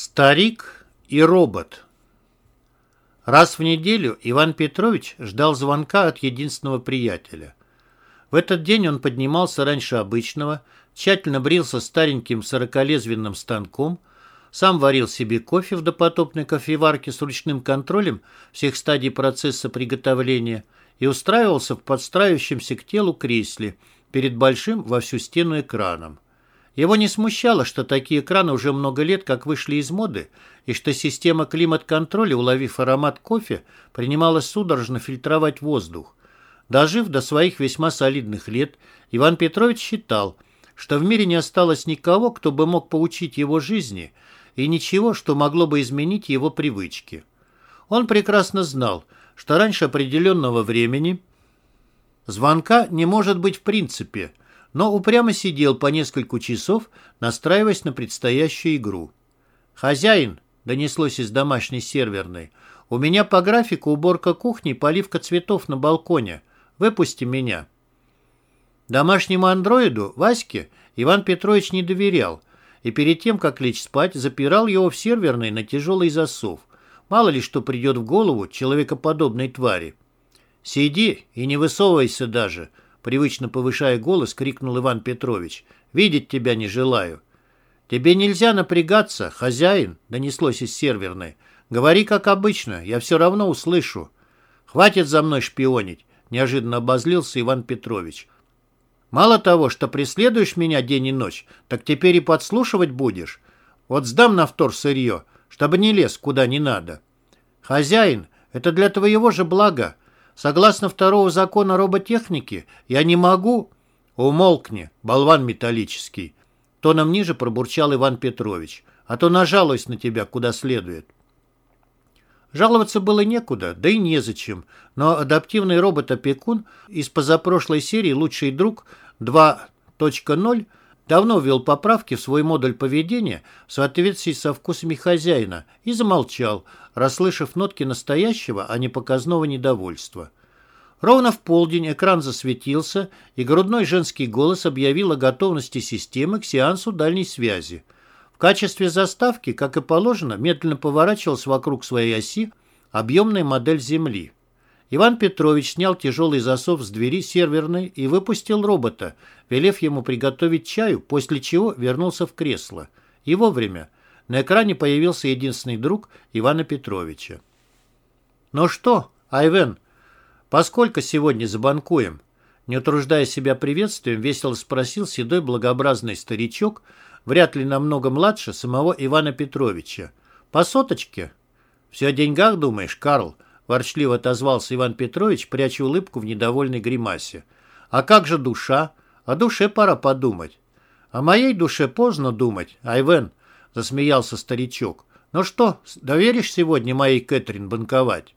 Старик и робот. Раз в неделю Иван Петрович ждал звонка от единственного приятеля. В этот день он поднимался раньше обычного, тщательно брился стареньким сорокалезвенным станком, сам варил себе кофе в допотопной кофеварке с ручным контролем всех стадий процесса приготовления и устраивался в подстраивающемся к телу кресле перед большим во всю стену экраном. Его не смущало, что такие краны уже много лет как вышли из моды, и что система климат-контроля, уловив аромат кофе, принималась судорожно фильтровать воздух. Дожив до своих весьма солидных лет, Иван Петрович считал, что в мире не осталось никого, кто бы мог поучить его жизни, и ничего, что могло бы изменить его привычки. Он прекрасно знал, что раньше определенного времени звонка не может быть в принципе – но упрямо сидел по несколько часов, настраиваясь на предстоящую игру. «Хозяин!» — донеслось из домашней серверной. «У меня по графику уборка кухни поливка цветов на балконе. Выпусти меня». Домашнему андроиду, Ваське, Иван Петрович не доверял, и перед тем, как лечь спать, запирал его в серверной на тяжелый засов. Мало ли что придет в голову человекоподобной твари. «Сиди и не высовывайся даже», Привычно повышая голос, крикнул Иван Петрович. «Видеть тебя не желаю». «Тебе нельзя напрягаться, хозяин», — донеслось из серверной. «Говори, как обычно, я все равно услышу». «Хватит за мной шпионить», — неожиданно обозлился Иван Петрович. «Мало того, что преследуешь меня день и ночь, так теперь и подслушивать будешь. Вот сдам на втор сырье, чтобы не лез куда не надо». «Хозяин, это для твоего же блага», Согласно второго закона роботехники, я не могу... Умолкни, болван металлический. Тоном ниже пробурчал Иван Петрович. А то нажалуюсь на тебя куда следует. Жаловаться было некуда, да и незачем. Но адаптивный робот-опекун из позапрошлой серии «Лучший друг 2.0» давно ввел поправки в свой модуль поведения в соответствии со вкусами хозяина и замолчал, расслышав нотки настоящего, а не показного недовольства. Ровно в полдень экран засветился, и грудной женский голос объявил о готовности системы к сеансу дальней связи. В качестве заставки, как и положено, медленно поворачивалась вокруг своей оси объемная модель Земли. Иван Петрович снял тяжелый засов с двери серверной и выпустил робота, велев ему приготовить чаю, после чего вернулся в кресло. И вовремя. На экране появился единственный друг Ивана Петровича. «Ну что, Айвен, поскольку сегодня забанкуем?» Не утруждая себя приветствием, весело спросил седой благообразный старичок, вряд ли намного младше самого Ивана Петровича. «По соточке?» «Все о деньгах думаешь, Карл?» Ворчливо отозвался Иван Петрович, пряча улыбку в недовольной гримасе. «А как же душа? О душе пора подумать». «О моей душе поздно думать, Айвен», — засмеялся старичок. «Ну что, доверишь сегодня моей Кэтрин банковать?»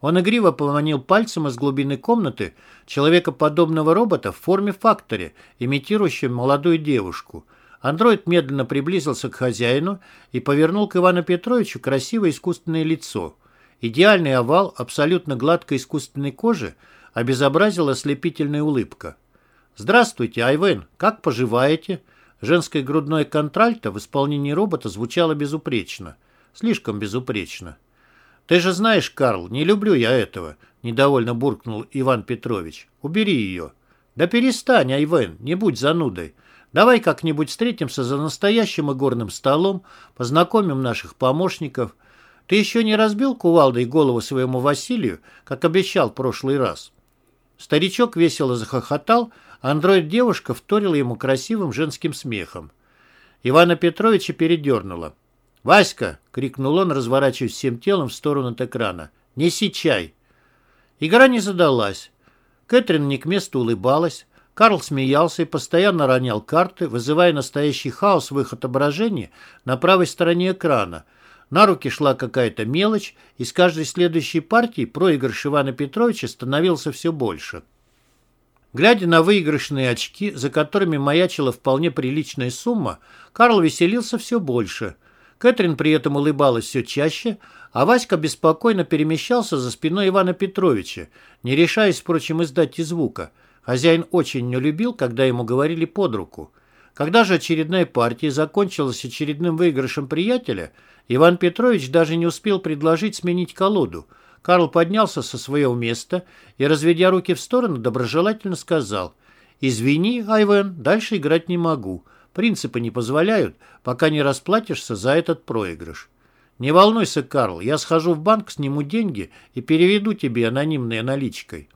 Он игриво поманил пальцем из глубины комнаты человекоподобного робота в форме фактори, имитирующего молодую девушку. Андроид медленно приблизился к хозяину и повернул к Ивану Петровичу красивое искусственное лицо — Идеальный овал абсолютно гладкой искусственной кожи обезобразила ослепительная улыбка. «Здравствуйте, Айвен, как поживаете?» Женское грудное контральто в исполнении робота звучало безупречно. Слишком безупречно. «Ты же знаешь, Карл, не люблю я этого», — недовольно буркнул Иван Петрович. «Убери ее». «Да перестань, Айвен, не будь занудой. Давай как-нибудь встретимся за настоящим игорным столом, познакомим наших помощников». Ты еще не разбил кувалдой голову своему Василию, как обещал в прошлый раз?» Старичок весело захохотал, а андроид-девушка вторила ему красивым женским смехом. Ивана Петровича передернуло. «Васька!» — крикнул он, разворачиваясь всем телом в сторону от экрана. «Неси чай!» Игра не задалась. Кэтрин не к месту улыбалась. Карл смеялся и постоянно ронял карты, вызывая настоящий хаос в их отображении на правой стороне экрана — на руки шла какая-то мелочь, и с каждой следующей партией проигрыш Ивана Петровича становился все больше. Глядя на выигрышные очки, за которыми маячила вполне приличная сумма, Карл веселился все больше. Кэтрин при этом улыбалась все чаще, а Васька беспокойно перемещался за спиной Ивана Петровича, не решаясь, впрочем, издать и звука. Хозяин очень не любил, когда ему говорили под руку. Когда же очередная партия закончилась очередным выигрышем приятеля, Иван Петрович даже не успел предложить сменить колоду. Карл поднялся со своего места и, разведя руки в сторону, доброжелательно сказал «Извини, Айвен, дальше играть не могу. Принципы не позволяют, пока не расплатишься за этот проигрыш». «Не волнуйся, Карл, я схожу в банк, сниму деньги и переведу тебе анонимной наличкой».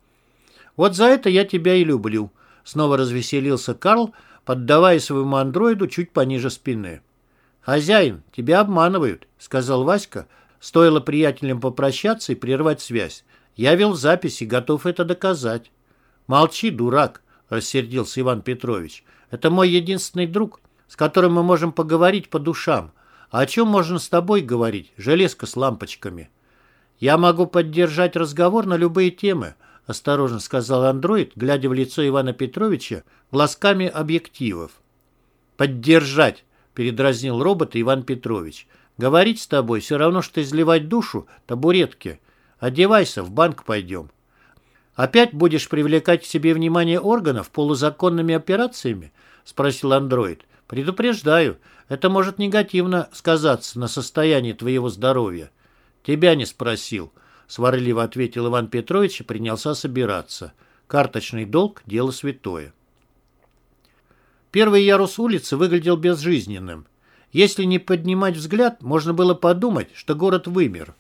«Вот за это я тебя и люблю», — снова развеселился Карл, поддавая своему андроиду чуть пониже спины. «Хозяин, тебя обманывают», — сказал Васька. Стоило приятелям попрощаться и прервать связь. «Я вел запись и готов это доказать». «Молчи, дурак», — рассердился Иван Петрович. «Это мой единственный друг, с которым мы можем поговорить по душам. А о чем можно с тобой говорить, железка с лампочками?» «Я могу поддержать разговор на любые темы», — осторожно сказал андроид, глядя в лицо Ивана Петровича глазками объективов. «Поддержать», — передразнил робот Иван Петрович. «Говорить с тобой все равно, что изливать душу табуретки. Одевайся, в банк пойдем». «Опять будешь привлекать к себе внимание органов полузаконными операциями?» — спросил андроид. «Предупреждаю, это может негативно сказаться на состоянии твоего здоровья». «Тебя не спросил», — сварливо ответил Иван Петрович и принялся собираться. «Карточный долг — дело святое». Первый ярус улицы выглядел безжизненным. Если не поднимать взгляд, можно было подумать, что город вымер.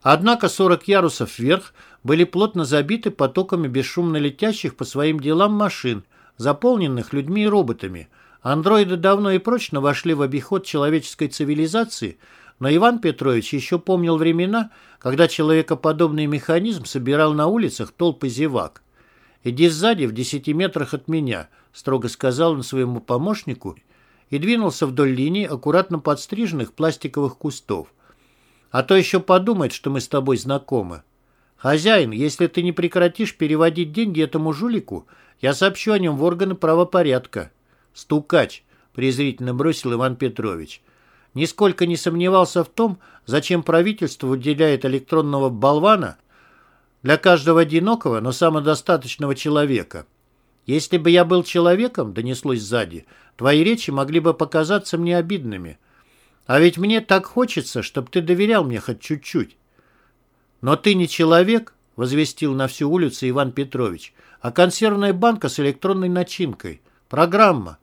Однако 40 ярусов вверх были плотно забиты потоками бесшумно летящих по своим делам машин, заполненных людьми и роботами – Андроиды давно и прочно вошли в обиход человеческой цивилизации, но Иван Петрович еще помнил времена, когда человекоподобный механизм собирал на улицах толпы зевак. «Иди сзади, в десяти метрах от меня», — строго сказал он своему помощнику и двинулся вдоль линии аккуратно подстриженных пластиковых кустов. «А то еще подумает, что мы с тобой знакомы. Хозяин, если ты не прекратишь переводить деньги этому жулику, я сообщу о нем в органы правопорядка». «Стукач», — презрительно бросил Иван Петрович. Нисколько не сомневался в том, зачем правительство выделяет электронного болвана для каждого одинокого, но самодостаточного человека. «Если бы я был человеком», — донеслось сзади, — «твои речи могли бы показаться мне обидными. А ведь мне так хочется, чтобы ты доверял мне хоть чуть-чуть». «Но ты не человек», — возвестил на всю улицу Иван Петрович, «а консервная банка с электронной начинкой. Программа.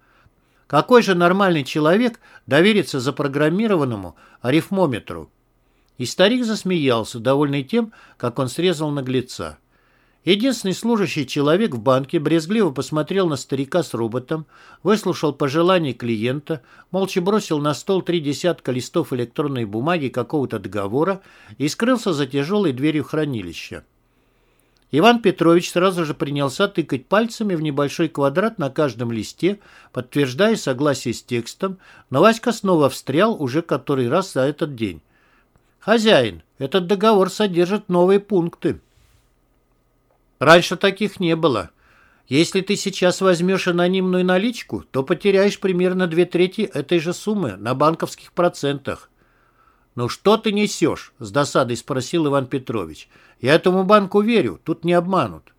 Какой же нормальный человек доверится запрограммированному арифмометру? И старик засмеялся, довольный тем, как он срезал наглеца. Единственный служащий человек в банке брезгливо посмотрел на старика с роботом, выслушал пожелания клиента, молча бросил на стол три десятка листов электронной бумаги какого-то договора и скрылся за тяжелой дверью хранилища. Иван Петрович сразу же принялся тыкать пальцами в небольшой квадрат на каждом листе, подтверждая согласие с текстом, но Васька снова встрял уже который раз за этот день. «Хозяин, этот договор содержит новые пункты». «Раньше таких не было. Если ты сейчас возьмешь анонимную наличку, то потеряешь примерно две трети этой же суммы на банковских процентах». «Ну что ты несешь?» – с досадой спросил Иван Петрович. «Я этому банку верю, тут не обманут».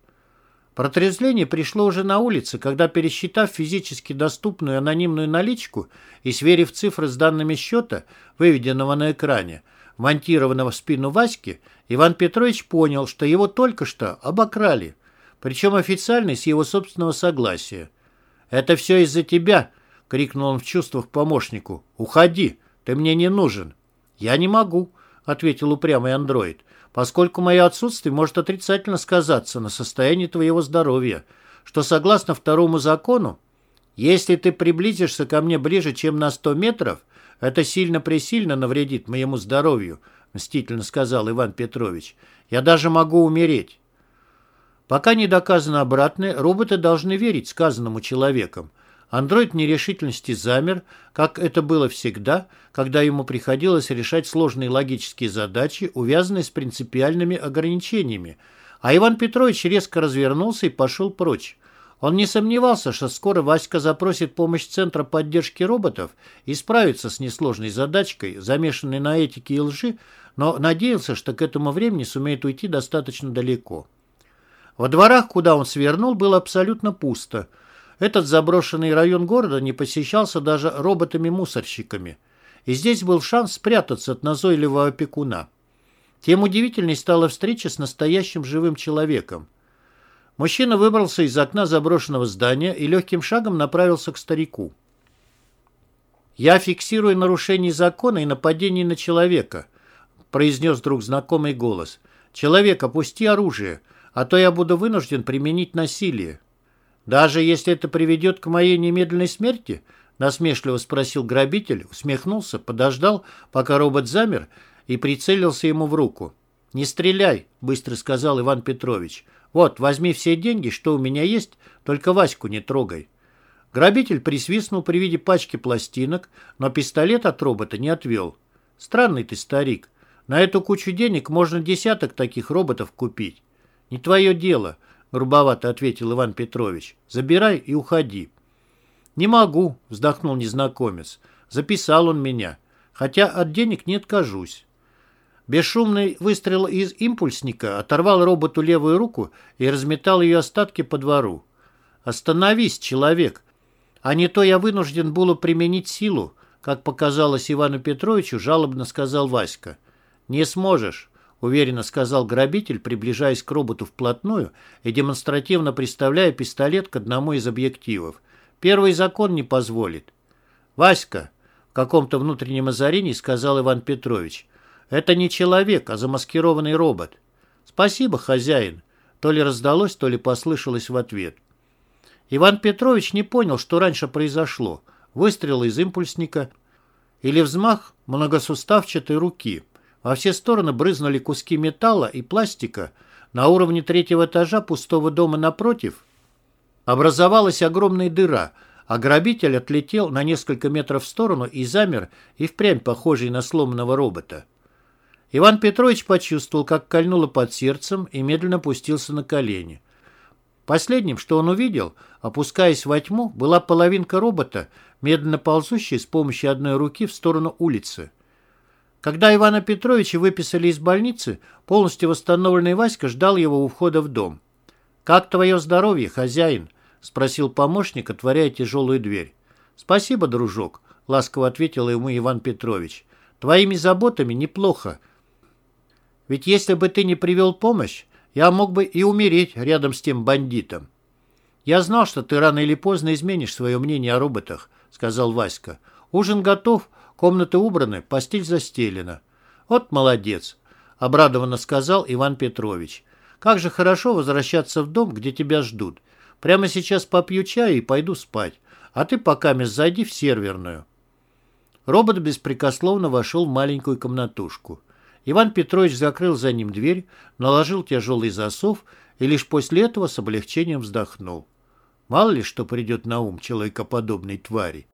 Протрезвление пришло уже на улице, когда, пересчитав физически доступную анонимную наличку и сверив цифры с данными счета, выведенного на экране, монтированного в спину Васьки, Иван Петрович понял, что его только что обокрали, причем официально с его собственного согласия. «Это все из-за тебя!» — крикнул он в чувствах помощнику. «Уходи, ты мне не нужен!» «Я не могу», — ответил упрямый андроид, «поскольку мое отсутствие может отрицательно сказаться на состоянии твоего здоровья, что согласно второму закону, если ты приблизишься ко мне ближе, чем на 100 метров, это сильно-пресильно навредит моему здоровью», — мстительно сказал Иван Петрович. «Я даже могу умереть». Пока не доказано обратное, роботы должны верить сказанному человеком. Андроид нерешительности замер, как это было всегда, когда ему приходилось решать сложные логические задачи, увязанные с принципиальными ограничениями, а Иван Петрович резко развернулся и пошел прочь. Он не сомневался, что скоро Васька запросит помощь Центра поддержки роботов и справится с несложной задачкой, замешанной на этике и лжи, но надеялся, что к этому времени сумеет уйти достаточно далеко. Во дворах, куда он свернул, было абсолютно пусто – Этот заброшенный район города не посещался даже роботами-мусорщиками. И здесь был шанс спрятаться от назойливого опекуна. Тем удивительней стала встреча с настоящим живым человеком. Мужчина выбрался из окна заброшенного здания и легким шагом направился к старику. «Я фиксирую нарушение закона и нападение на человека», произнес вдруг знакомый голос. «Человек, опусти оружие, а то я буду вынужден применить насилие». «Даже если это приведет к моей немедленной смерти?» насмешливо спросил грабитель, усмехнулся, подождал, пока робот замер и прицелился ему в руку. «Не стреляй», — быстро сказал Иван Петрович. «Вот, возьми все деньги, что у меня есть, только Ваську не трогай». Грабитель присвистнул при виде пачки пластинок, но пистолет от робота не отвел. «Странный ты старик. На эту кучу денег можно десяток таких роботов купить». «Не твое дело», — грубовато ответил Иван Петрович. «Забирай и уходи». «Не могу», — вздохнул незнакомец. «Записал он меня, хотя от денег не откажусь». Бесшумный выстрел из импульсника оторвал роботу левую руку и разметал ее остатки по двору. «Остановись, человек!» А не то я вынужден был применить силу, как показалось Ивану Петровичу, жалобно сказал Васька. Не сможешь, уверенно сказал грабитель, приближаясь к роботу вплотную и демонстративно приставляя пистолет к одному из объективов. Первый закон не позволит. Васька, в каком-то внутреннем озарении сказал Иван Петрович, это не человек, а замаскированный робот. Спасибо, хозяин. То ли раздалось, то ли послышалось в ответ. Иван Петрович не понял, что раньше произошло. Выстрел из импульсника или взмах многосуставчатой руки. Во все стороны брызнули куски металла и пластика. На уровне третьего этажа пустого дома напротив образовалась огромная дыра, а грабитель отлетел на несколько метров в сторону и замер, и впрямь похожий на сломанного робота. Иван Петрович почувствовал, как кольнуло под сердцем и медленно опустился на колени. Последним, что он увидел, опускаясь во тьму, была половинка робота, медленно ползущая с помощью одной руки в сторону улицы. Когда Ивана Петровича выписали из больницы, полностью восстановленный Васька ждал его у входа в дом. «Как твое здоровье, хозяин?» — спросил помощник, отворяя тяжелую дверь. «Спасибо, дружок», — ласково ответил ему Иван Петрович. «Твоими заботами неплохо. Ведь если бы ты не привел помощь, я мог бы и умереть рядом с тем бандитом. «Я знал, что ты рано или поздно изменишь свое мнение о роботах», — сказал Васька. «Ужин готов, комнаты убраны, постель застелена». «Вот молодец», — обрадованно сказал Иван Петрович. «Как же хорошо возвращаться в дом, где тебя ждут. Прямо сейчас попью чаю и пойду спать, а ты пока мест зайди в серверную». Робот беспрекословно вошел в маленькую комнатушку. Иван Петрович закрыл за ним дверь, наложил тяжелый засов и лишь после этого с облегчением вздохнул. Мало ли что придет на ум человекоподобной твари.